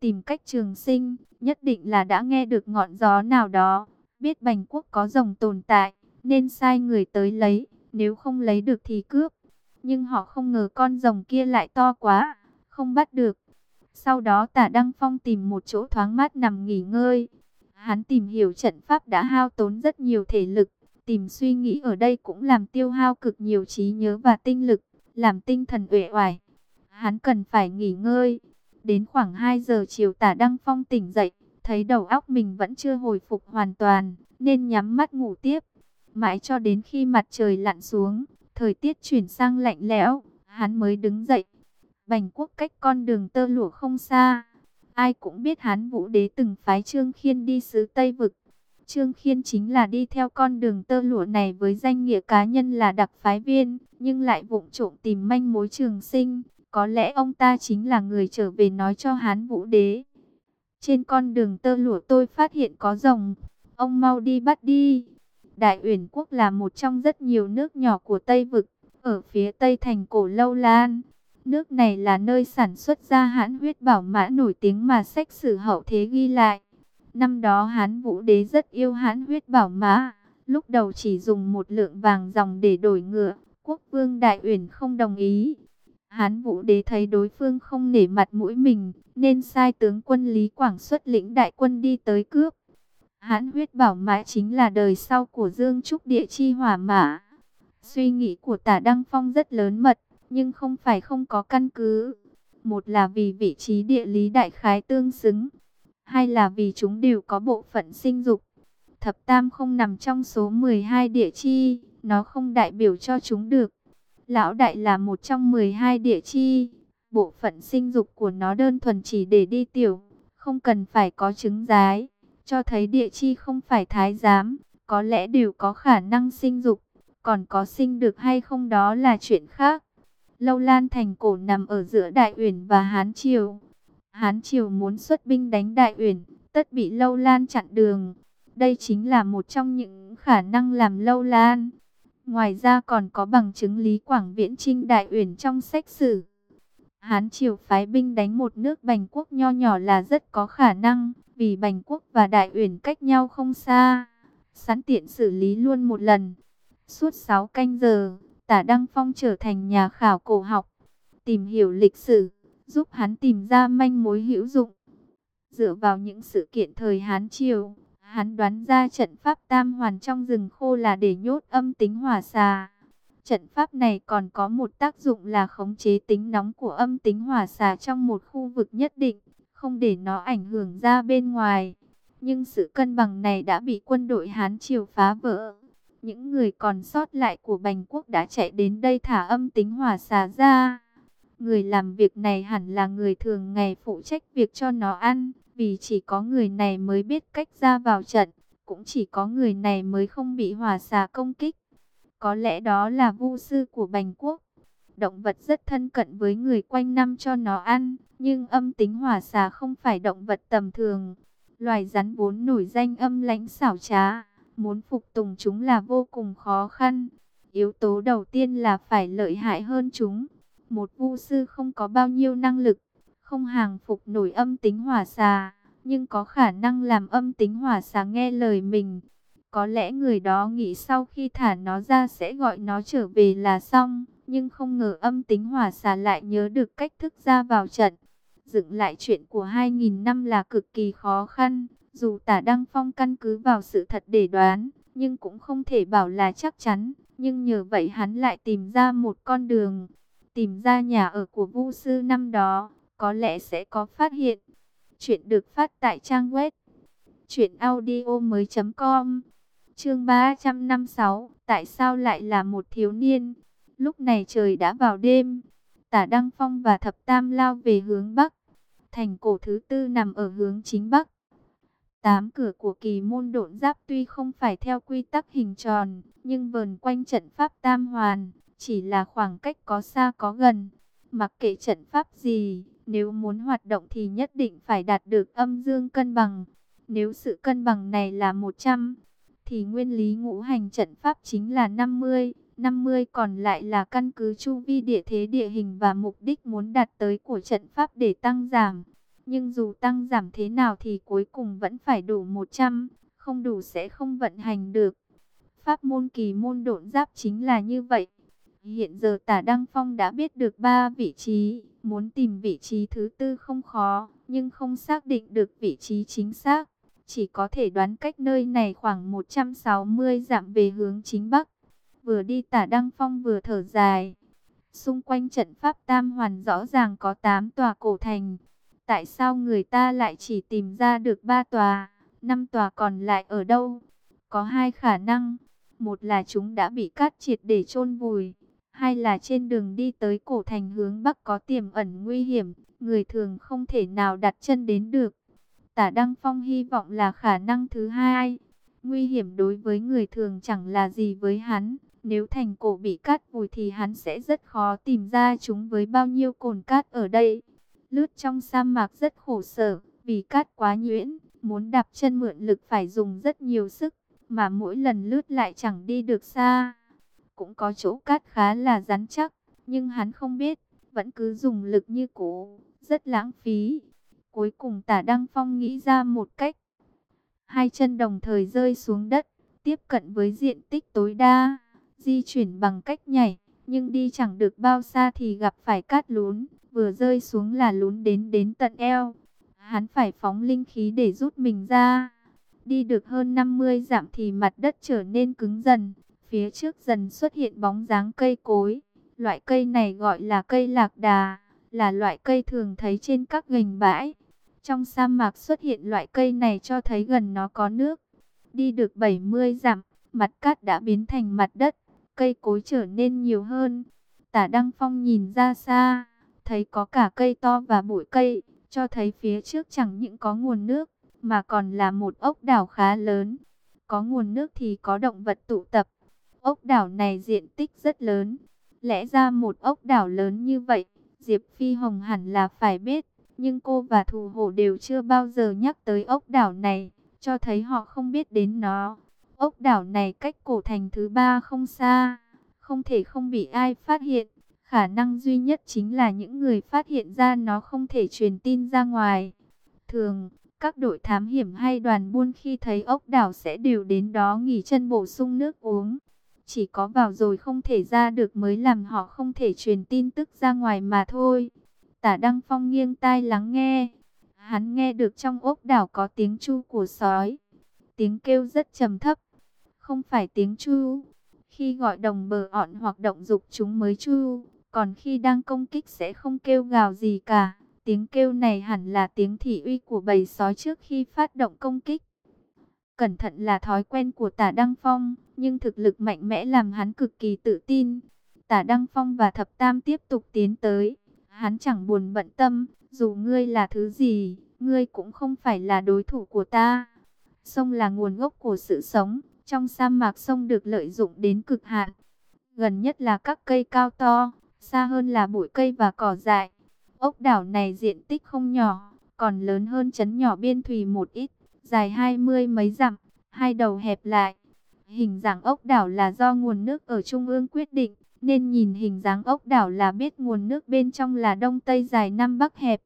tìm cách trường sinh, nhất định là đã nghe được ngọn gió nào đó, biết Bành Quốc có rồng tồn tại, nên sai người tới lấy, nếu không lấy được thì cướp. Nhưng họ không ngờ con rồng kia lại to quá, không bắt được. Sau đó tả Đăng Phong tìm một chỗ thoáng mát nằm nghỉ ngơi. Hắn tìm hiểu trận pháp đã hao tốn rất nhiều thể lực, tìm suy nghĩ ở đây cũng làm tiêu hao cực nhiều trí nhớ và tinh lực, làm tinh thần uể oải. Hắn cần phải nghỉ ngơi. Đến khoảng 2 giờ chiều tả Đăng Phong tỉnh dậy, thấy đầu óc mình vẫn chưa hồi phục hoàn toàn, nên nhắm mắt ngủ tiếp. Mãi cho đến khi mặt trời lặn xuống, thời tiết chuyển sang lạnh lẽo, hắn mới đứng dậy. Bành quốc cách con đường tơ lụa không xa. Ai cũng biết hắn vũ đế từng phái Trương Khiên đi xứ Tây Vực. Trương Khiên chính là đi theo con đường tơ lụa này với danh nghĩa cá nhân là đặc phái viên, nhưng lại vụng trộm tìm manh mối trường sinh. Có lẽ ông ta chính là người trở về nói cho hán vũ đế. Trên con đường tơ lụa tôi phát hiện có rồng. Ông mau đi bắt đi. Đại Uyển Quốc là một trong rất nhiều nước nhỏ của Tây Vực, ở phía Tây thành cổ Lâu Lan. Nước này là nơi sản xuất ra hãn huyết bảo mã nổi tiếng mà sách sử hậu thế ghi lại. Năm đó Hán Vũ Đế rất yêu hán huyết bảo mã, lúc đầu chỉ dùng một lượng vàng dòng để đổi ngựa, quốc vương Đại Uyển không đồng ý. Hán Vũ Đế thấy đối phương không nể mặt mũi mình, nên sai tướng quân Lý Quảng xuất lĩnh đại quân đi tới cướp. Hán huyết bảo mã chính là đời sau của Dương Trúc Địa Chi Hỏa Mã. Suy nghĩ của tả Đăng Phong rất lớn mật, nhưng không phải không có căn cứ. Một là vì vị trí địa lý đại khái tương xứng, hay là vì chúng đều có bộ phận sinh dục. Thập Tam không nằm trong số 12 địa chi, nó không đại biểu cho chúng được. Lão đại là một trong 12 địa chi, bộ phận sinh dục của nó đơn thuần chỉ để đi tiểu, không cần phải có trứng giái, cho thấy địa chi không phải thái giám, có lẽ đều có khả năng sinh dục, còn có sinh được hay không đó là chuyện khác. Lâu Lan thành cổ nằm ở giữa Đại Uyển và Hán Triều. Hán Triều muốn xuất binh đánh Đại Uyển, tất bị Lâu Lan chặn đường. Đây chính là một trong những khả năng làm Lâu Lan. Ngoài ra còn có bằng chứng Lý Quảng Viễn Trinh Đại Uyển trong sách sử. Hán Triều phái binh đánh một nước Bành Quốc nho nhỏ là rất có khả năng, vì Bành Quốc và Đại Uyển cách nhau không xa. Sẵn tiện xử lý luôn một lần. Suốt 6 canh giờ, Tả Đăng Phong trở thành nhà khảo cổ học, tìm hiểu lịch sử, giúp hắn tìm ra manh mối hữu dụng. Dựa vào những sự kiện thời Hán Triều, hắn đoán ra trận pháp tam hoàn trong rừng khô là để nhốt âm tính hỏa xà. Trận pháp này còn có một tác dụng là khống chế tính nóng của âm tính hỏa xà trong một khu vực nhất định, không để nó ảnh hưởng ra bên ngoài. Nhưng sự cân bằng này đã bị quân đội Hán Triều phá vỡ. Những người còn sót lại của Bành Quốc đã chạy đến đây thả âm tính hỏa xà ra. Người làm việc này hẳn là người thường ngày phụ trách việc cho nó ăn, vì chỉ có người này mới biết cách ra vào trận, cũng chỉ có người này mới không bị hỏa xà công kích. Có lẽ đó là vu sư của Bành Quốc. Động vật rất thân cận với người quanh năm cho nó ăn, nhưng âm tính hỏa xà không phải động vật tầm thường. Loài rắn vốn nổi danh âm lãnh xảo trá Muốn phục tùng chúng là vô cùng khó khăn. Yếu tố đầu tiên là phải lợi hại hơn chúng. Một vu sư không có bao nhiêu năng lực, không hàng phục nổi âm tính hỏa xà, nhưng có khả năng làm âm tính hỏa xà nghe lời mình. Có lẽ người đó nghĩ sau khi thả nó ra sẽ gọi nó trở về là xong, nhưng không ngờ âm tính hỏa xà lại nhớ được cách thức ra vào trận. Dựng lại chuyện của 2.000 năm là cực kỳ khó khăn, dù tả Đăng Phong căn cứ vào sự thật để đoán, nhưng cũng không thể bảo là chắc chắn. Nhưng nhờ vậy hắn lại tìm ra một con đường, tìm ra nhà ở của Vu sư năm đó, có lẽ sẽ có phát hiện. Chuyện được phát tại trang web truyệnaudiomoi.com. Chương 356, tại sao lại là một thiếu niên? Lúc này trời đã vào đêm, Tả Đăng Phong và Thập Tam lao về hướng bắc. Thành cổ thứ tư nằm ở hướng chính bắc. Tám cửa của kỳ môn độn giáp tuy không phải theo quy tắc hình tròn, nhưng vờn quanh trận pháp tam hoàn, chỉ là khoảng cách có xa có gần. Mặc kệ trận pháp gì, nếu muốn hoạt động thì nhất định phải đạt được âm dương cân bằng. Nếu sự cân bằng này là 100, thì nguyên lý ngũ hành trận pháp chính là 50. 50 còn lại là căn cứ chu vi địa thế địa hình và mục đích muốn đạt tới của trận pháp để tăng giảm. Nhưng dù tăng giảm thế nào thì cuối cùng vẫn phải đủ 100, không đủ sẽ không vận hành được. Pháp môn kỳ môn độn giáp chính là như vậy. Hiện giờ tả Đăng Phong đã biết được ba vị trí, muốn tìm vị trí thứ tư không khó, nhưng không xác định được vị trí chính xác. Chỉ có thể đoán cách nơi này khoảng 160 dặm về hướng chính bắc. Vừa đi tả Đăng Phong vừa thở dài. Xung quanh trận pháp Tam Hoàn rõ ràng có 8 tòa cổ thành. Tại sao người ta lại chỉ tìm ra được 3 tòa, 5 tòa còn lại ở đâu? Có hai khả năng. Một là chúng đã bị cắt triệt để chôn vùi. Hai là trên đường đi tới cổ thành hướng Bắc có tiềm ẩn nguy hiểm. Người thường không thể nào đặt chân đến được. Tả Đăng Phong hy vọng là khả năng thứ hai. Nguy hiểm đối với người thường chẳng là gì với hắn. Nếu thành cổ bị cắt vùi thì hắn sẽ rất khó tìm ra chúng với bao nhiêu cồn cát ở đây. Lướt trong sa mạc rất khổ sở, vì cát quá nhuyễn, muốn đạp chân mượn lực phải dùng rất nhiều sức, mà mỗi lần lướt lại chẳng đi được xa. Cũng có chỗ cát khá là rắn chắc, nhưng hắn không biết, vẫn cứ dùng lực như cũ, rất lãng phí. Cuối cùng tả Đăng Phong nghĩ ra một cách. Hai chân đồng thời rơi xuống đất, tiếp cận với diện tích tối đa di chuyển bằng cách nhảy, nhưng đi chẳng được bao xa thì gặp phải cát lún, vừa rơi xuống là lún đến đến tận eo. Hắn phải phóng linh khí để rút mình ra. Đi được hơn 50 dặm thì mặt đất trở nên cứng dần, phía trước dần xuất hiện bóng dáng cây cối. Loại cây này gọi là cây lạc đà, là loại cây thường thấy trên các gành bãi. Trong sa mạc xuất hiện loại cây này cho thấy gần nó có nước. Đi được 70 dặm, mặt cát đã biến thành mặt đất cây cối trở nên nhiều hơn. Tả Đăng Phong nhìn ra xa, thấy có cả cây to và bụi cây, cho thấy phía trước chẳng những có nguồn nước, mà còn là một ốc đảo khá lớn. Có nguồn nước thì có động vật tụ tập. Ốc đảo này diện tích rất lớn. Lẽ ra một ốc đảo lớn như vậy, Diệp Phi Hồng hẳn là phải biết. Nhưng cô và Thù Hổ đều chưa bao giờ nhắc tới ốc đảo này, cho thấy họ không biết đến nó. Ốc đảo này cách cổ thành thứ ba không xa, không thể không bị ai phát hiện. Khả năng duy nhất chính là những người phát hiện ra nó không thể truyền tin ra ngoài. Thường, các đội thám hiểm hay đoàn buôn khi thấy ốc đảo sẽ đều đến đó nghỉ chân bổ sung nước uống. Chỉ có vào rồi không thể ra được mới làm họ không thể truyền tin tức ra ngoài mà thôi. Tả Đăng Phong nghiêng tai lắng nghe. Hắn nghe được trong ốc đảo có tiếng chu của sói. Tiếng kêu rất trầm thấp không phải tiếng chu. Khi gọi đồng bờ ọn hoặc động dục chúng mới chu, còn khi đang công kích sẽ không kêu gào gì cả. Tiếng kêu này hẳn là tiếng thị uy của bầy sói trước khi phát động công kích. Cẩn thận là thói quen của tả Đăng Phong, nhưng thực lực mạnh mẽ làm hắn cực kỳ tự tin. Tả Đăng Phong và Thập Tam tiếp tục tiến tới. Hắn chẳng buồn bận tâm, dù ngươi là thứ gì, ngươi cũng không phải là đối thủ của ta. Sông là nguồn gốc của sự sống, trong sa mạc sông được lợi dụng đến cực hạn. Gần nhất là các cây cao to, xa hơn là bụi cây và cỏ dại. Ốc đảo này diện tích không nhỏ, còn lớn hơn chấn nhỏ biên thùy một ít, dài hai mươi mấy dặm, hai đầu hẹp lại. Hình dạng ốc đảo là do nguồn nước ở trung ương quyết định, nên nhìn hình dáng ốc đảo là biết nguồn nước bên trong là đông tây dài nam bắc hẹp.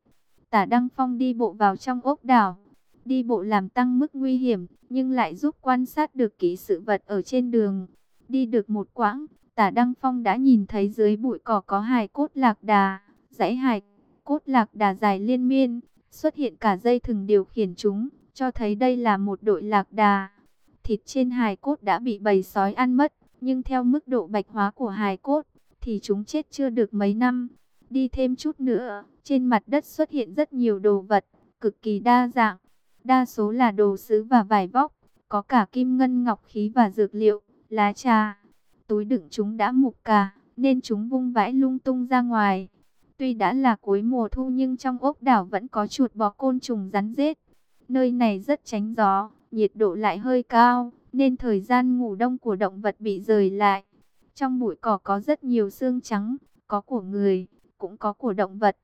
Tả Đăng Phong đi bộ vào trong ốc đảo, đi bộ làm tăng mức nguy hiểm, nhưng lại giúp quan sát được kỹ sự vật ở trên đường. Đi được một quãng, Tả Đăng Phong đã nhìn thấy dưới bụi cỏ có hài cốt lạc đà, dãy hài cốt lạc đà dài liên miên, xuất hiện cả dây thừng điều khiển chúng, cho thấy đây là một đội lạc đà. Thịt trên hài cốt đã bị bầy sói ăn mất, nhưng theo mức độ bạch hóa của hài cốt, thì chúng chết chưa được mấy năm. Đi thêm chút nữa, trên mặt đất xuất hiện rất nhiều đồ vật, cực kỳ đa dạng. Đa số là đồ sứ và vải vóc, có cả kim ngân ngọc khí và dược liệu, lá trà. Túi đựng chúng đã mục cả, nên chúng vung vãi lung tung ra ngoài. Tuy đã là cuối mùa thu nhưng trong ốc đảo vẫn có chuột bò côn trùng rắn rết. Nơi này rất tránh gió, nhiệt độ lại hơi cao, nên thời gian ngủ đông của động vật bị rời lại. Trong bụi cỏ có rất nhiều xương trắng, có của người, cũng có của động vật.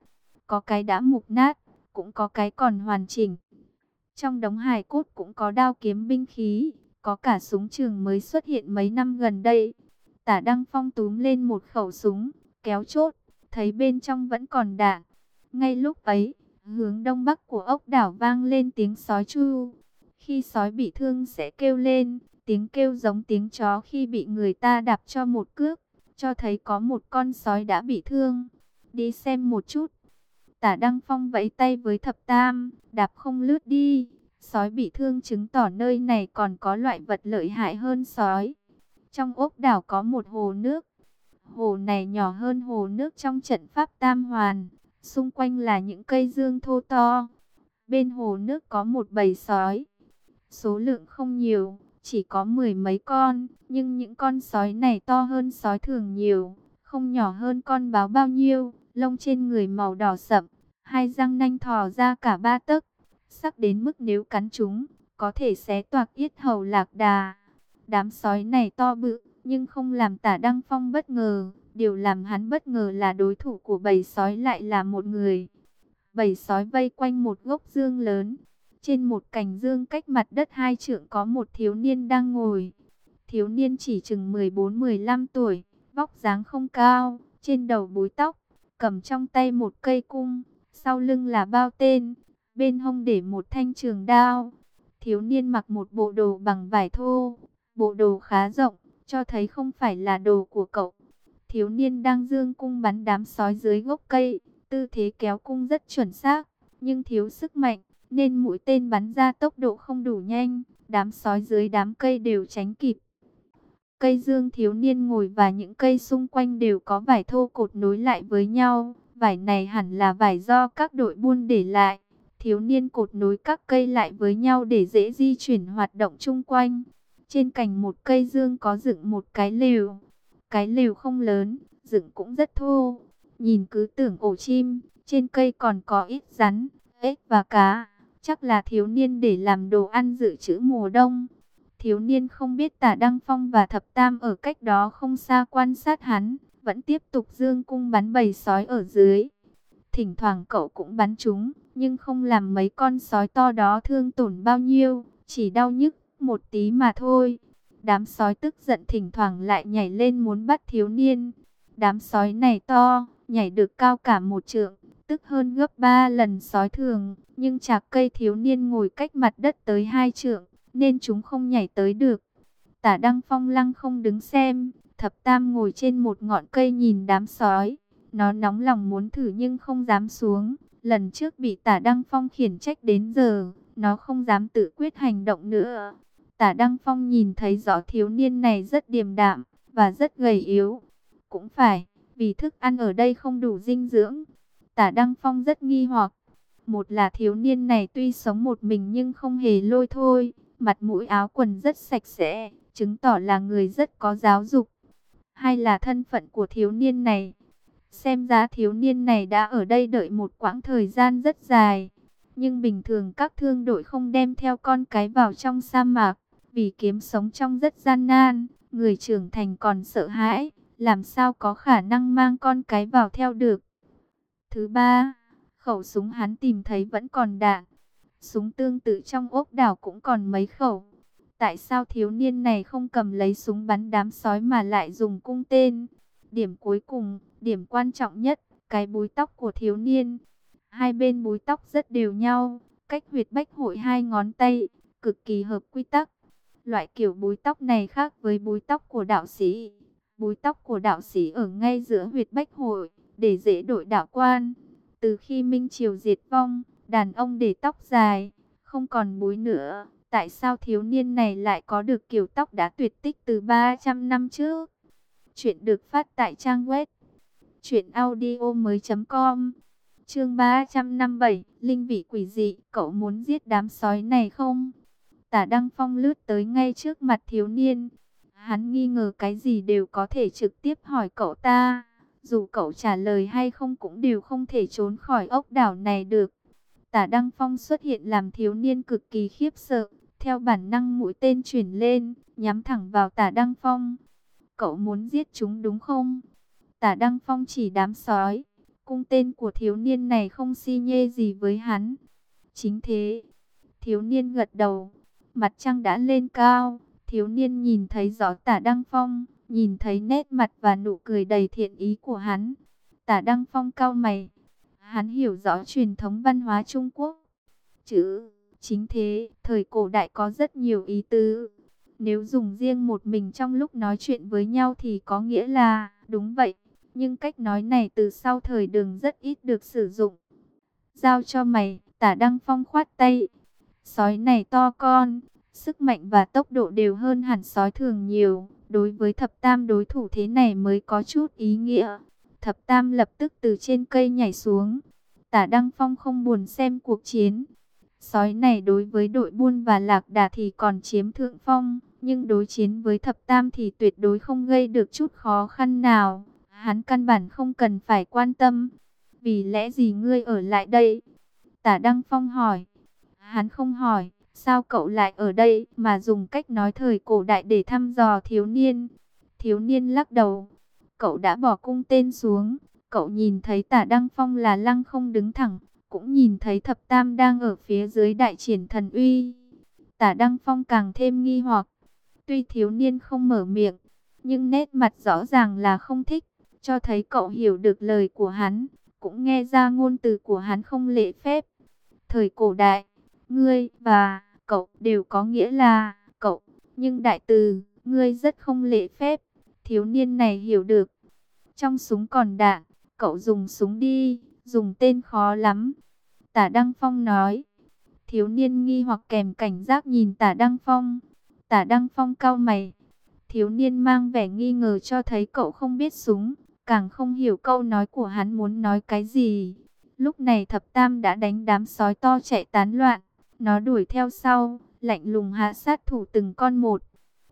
Có cái đã mục nát, cũng có cái còn hoàn chỉnh. Trong đống hài cốt cũng có đao kiếm binh khí, có cả súng trường mới xuất hiện mấy năm gần đây. Tả Đăng Phong túm lên một khẩu súng, kéo chốt, thấy bên trong vẫn còn đạn. Ngay lúc ấy, hướng đông bắc của ốc đảo vang lên tiếng sói chu. Khi sói bị thương sẽ kêu lên, tiếng kêu giống tiếng chó khi bị người ta đạp cho một cước, cho thấy có một con sói đã bị thương. Đi xem một chút. Tả Đăng Phong vẫy tay với thập tam, đạp không lướt đi. Sói bị thương chứng tỏ nơi này còn có loại vật lợi hại hơn sói. Trong ốc đảo có một hồ nước. Hồ này nhỏ hơn hồ nước trong trận pháp Tam Hoàn. Xung quanh là những cây dương thô to. Bên hồ nước có một bầy sói. Số lượng không nhiều, chỉ có mười mấy con. Nhưng những con sói này to hơn sói thường nhiều. Không nhỏ hơn con báo bao nhiêu. Lông trên người màu đỏ sậm. Hai răng nanh thò ra cả ba tấc. Sắc đến mức nếu cắn chúng, có thể xé toạc yết hầu lạc đà. Đám sói này to bự, nhưng không làm tả Đăng Phong bất ngờ. Điều làm hắn bất ngờ là đối thủ của bầy sói lại là một người. Bầy sói vây quanh một gốc dương lớn. Trên một cành dương cách mặt đất hai trượng có một thiếu niên đang ngồi. Thiếu niên chỉ chừng 14-15 tuổi, vóc dáng không cao, trên đầu búi tóc, cầm trong tay một cây cung, sau lưng là bao tên, bên hông để một thanh trường đao. Thiếu niên mặc một bộ đồ bằng vải thô, bộ đồ khá rộng, cho thấy không phải là đồ của cậu. Thiếu niên đang dương cung bắn đám sói dưới gốc cây, tư thế kéo cung rất chuẩn xác, nhưng thiếu sức mạnh, nên mũi tên bắn ra tốc độ không đủ nhanh, đám sói dưới đám cây đều tránh kịp. Cây dương thiếu niên ngồi và những cây xung quanh đều có vải thô cột nối lại với nhau, vải này hẳn là vải do các đội buôn để lại. Thiếu niên cột nối các cây lại với nhau để dễ di chuyển hoạt động chung quanh. Trên cành một cây dương có dựng một cái lều. Cái lều không lớn, dựng cũng rất thô. Nhìn cứ tưởng ổ chim, trên cây còn có ít rắn, ếch và cá. Chắc là thiếu niên để làm đồ ăn dự trữ mùa đông. Thiếu niên không biết tả Đăng Phong và Thập Tam ở cách đó không xa quan sát hắn, vẫn tiếp tục dương cung bắn bầy sói ở dưới. Thỉnh thoảng cậu cũng bắn chúng, nhưng không làm mấy con sói to đó thương tổn bao nhiêu, chỉ đau nhức một tí mà thôi. Đám sói tức giận thỉnh thoảng lại nhảy lên muốn bắt thiếu niên. Đám sói này to, nhảy được cao cả một trượng, tức hơn gấp ba lần sói thường, nhưng chạc cây thiếu niên ngồi cách mặt đất tới hai trượng, nên chúng không nhảy tới được. Tả Đăng Phong lăng không đứng xem, thập tam ngồi trên một ngọn cây nhìn đám sói. Nó nóng lòng muốn thử nhưng không dám xuống. Lần trước bị tả Đăng Phong khiển trách đến giờ, nó không dám tự quyết hành động nữa. Tả Đăng Phong nhìn thấy rõ thiếu niên này rất điềm đạm và rất gầy yếu. Cũng phải, vì thức ăn ở đây không đủ dinh dưỡng. Tả Đăng Phong rất nghi hoặc. Một là thiếu niên này tuy sống một mình nhưng không hề lôi thôi. Mặt mũi áo quần rất sạch sẽ, chứng tỏ là người rất có giáo dục. Hai là thân phận của thiếu niên này. Xem ra thiếu niên này đã ở đây đợi một quãng thời gian rất dài. Nhưng bình thường các thương đội không đem theo con cái vào trong sa mạc. Vì kiếm sống trong rất gian nan, người trưởng thành còn sợ hãi. Làm sao có khả năng mang con cái vào theo được. Thứ ba, khẩu súng hắn tìm thấy vẫn còn đạn. Súng tương tự trong ốc đảo cũng còn mấy khẩu. Tại sao thiếu niên này không cầm lấy súng bắn đám sói mà lại dùng cung tên? Điểm cuối cùng, điểm quan trọng nhất, cái búi tóc của thiếu niên. Hai bên búi tóc rất đều nhau, cách huyệt bách hội hai ngón tay, cực kỳ hợp quy tắc. Loại kiểu búi tóc này khác với búi tóc của đạo sĩ. Búi tóc của đạo sĩ ở ngay giữa huyệt bách hội, để dễ đổi đạo quan. Từ khi Minh Triều diệt vong, đàn ông để tóc dài, không còn búi nữa. Tại sao thiếu niên này lại có được kiểu tóc đã tuyệt tích từ 300 năm trước? Chuyện được phát tại trang web truyệnaudiomoi.com. Chương 357, linh vị quỷ dị, cậu muốn giết đám sói này không? Tả Đăng Phong lướt tới ngay trước mặt thiếu niên. Hắn nghi ngờ cái gì đều có thể trực tiếp hỏi cậu ta. Dù cậu trả lời hay không cũng đều không thể trốn khỏi ốc đảo này được. Tả Đăng Phong xuất hiện làm thiếu niên cực kỳ khiếp sợ. Theo bản năng mũi tên chuyển lên, nhắm thẳng vào tả Đăng Phong. Cậu muốn giết chúng đúng không? Tả Đăng Phong chỉ đám sói. Cung tên của thiếu niên này không si nhê gì với hắn. Chính thế. Thiếu niên gật đầu. Mặt trăng đã lên cao. Thiếu niên nhìn thấy rõ tả Đăng Phong. Nhìn thấy nét mặt và nụ cười đầy thiện ý của hắn. Tả Đăng Phong cao mày. Hắn hiểu rõ truyền thống văn hóa Trung Quốc. Chữ, chính thế, thời cổ đại có rất nhiều ý tứ. Nếu dùng riêng một mình trong lúc nói chuyện với nhau thì có nghĩa là, đúng vậy. Nhưng cách nói này từ sau thời đường rất ít được sử dụng. Giao cho mày, tả Đăng Phong khoát tay. Sói này to con, sức mạnh và tốc độ đều hơn hẳn sói thường nhiều. Đối với thập tam đối thủ thế này mới có chút ý nghĩa. Thập tam lập tức từ trên cây nhảy xuống. Tả Đăng Phong không buồn xem cuộc chiến. Sói này đối với đội buôn và lạc đà thì còn chiếm thượng phong. Nhưng đối chiến với thập tam thì tuyệt đối không gây được chút khó khăn nào. Hắn căn bản không cần phải quan tâm. Vì lẽ gì ngươi ở lại đây? Tả Đăng Phong hỏi. Hắn không hỏi, sao cậu lại ở đây mà dùng cách nói thời cổ đại để thăm dò thiếu niên? Thiếu niên lắc đầu. Cậu đã bỏ cung tên xuống. Cậu nhìn thấy tả Đăng Phong là lăng không đứng thẳng. Cũng nhìn thấy thập tam đang ở phía dưới đại triển thần uy. Tả Đăng Phong càng thêm nghi hoặc. Tuy thiếu niên không mở miệng, nhưng nét mặt rõ ràng là không thích, cho thấy cậu hiểu được lời của hắn, cũng nghe ra ngôn từ của hắn không lễ phép. Thời cổ đại, ngươi và cậu đều có nghĩa là cậu, nhưng đại từ, ngươi rất không lễ phép. Thiếu niên này hiểu được. Trong súng còn đạn, cậu dùng súng đi, dùng tên khó lắm. Tả Đăng Phong nói. Thiếu niên nghi hoặc kèm cảnh giác nhìn Tả Đăng Phong. Tả Đăng Phong cao mày. Thiếu niên mang vẻ nghi ngờ cho thấy cậu không biết súng, càng không hiểu câu nói của hắn muốn nói cái gì. Lúc này thập tam đã đánh đám sói to chạy tán loạn. Nó đuổi theo sau, lạnh lùng hạ sát thủ từng con một.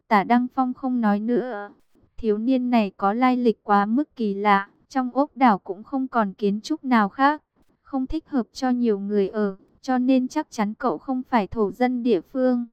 Tả Đăng Phong không nói nữa. Thiếu niên này có lai lịch quá mức kỳ lạ. Trong ốc đảo cũng không còn kiến trúc nào khác. Không thích hợp cho nhiều người ở. Cho nên chắc chắn cậu không phải thổ dân địa phương.